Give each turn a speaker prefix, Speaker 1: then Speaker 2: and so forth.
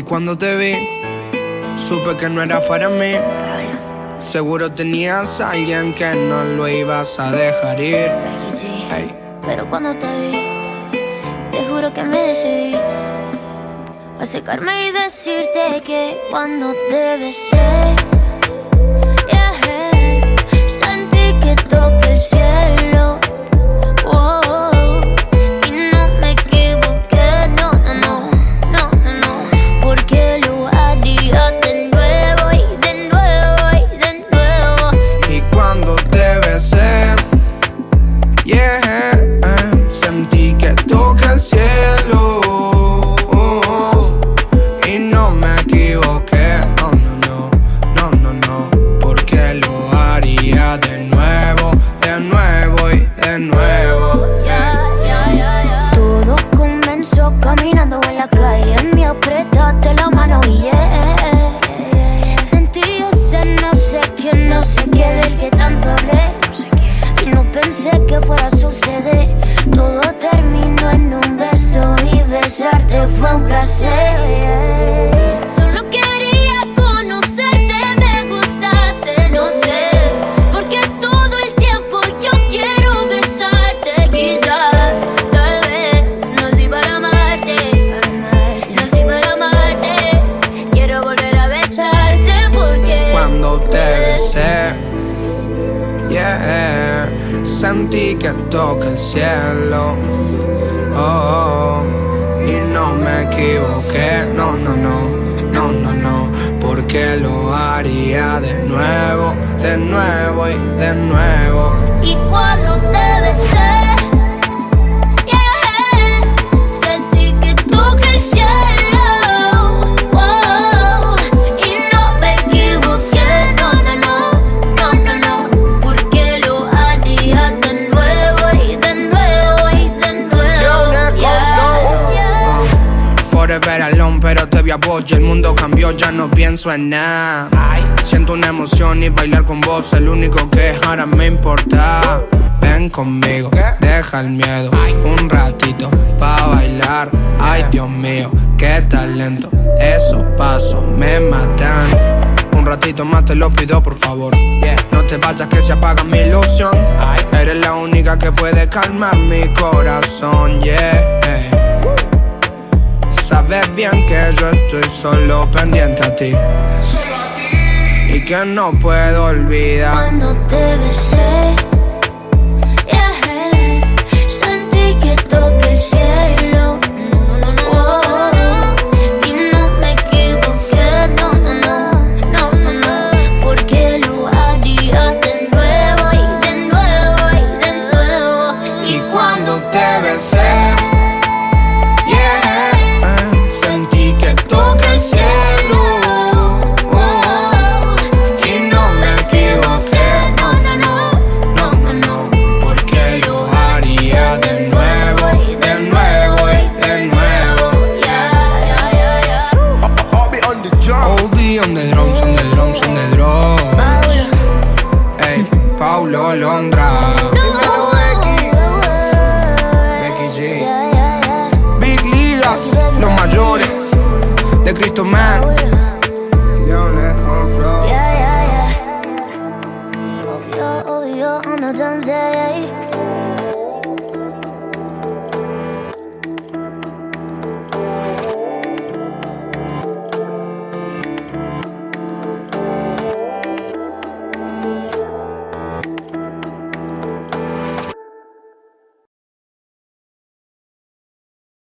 Speaker 1: Y cuando te vi, supe que no era para mí. Seguro tenías a alguien que no lo ibas a dejar ir.
Speaker 2: Pero cuando te vi, te juro que me decidí a secarme y decirte que cuando te besé, yeah, sentí que toqué el cielo. De nuevo, de nuevo y de nuevo. Todo comenzó caminando en la calle. Me apretaste la mano y. Sentí ese no sé qué, no sé qué del que tanto hablé. Y no pensé que fuera a suceder. Todo terminó en un beso y besarte fue un placer.
Speaker 1: Yeah, sentí que toca el cielo. Oh, y no me equivoqué, no, no, no, no, no, no, porque lo haría de nuevo, de nuevo y de nuevo. Forever alone, pero te vi a vos y el mundo cambió, ya no pienso en nada. Siento una emoción y bailar con vos, el único que ahora me importa. Ven conmigo, deja el miedo, un ratito pa' bailar. Ay, Dios mío, qué talento, esos pasos me matan. Un ratito más te lo pido, por favor. No te vayas que se apaga mi ilusión. Eres la única que puede calmar mi corazón, yeah. Sabes bien que yo estoy solo pendiente a ti. Y que no puedo olvidar.
Speaker 2: Cuando te besé,
Speaker 1: Man.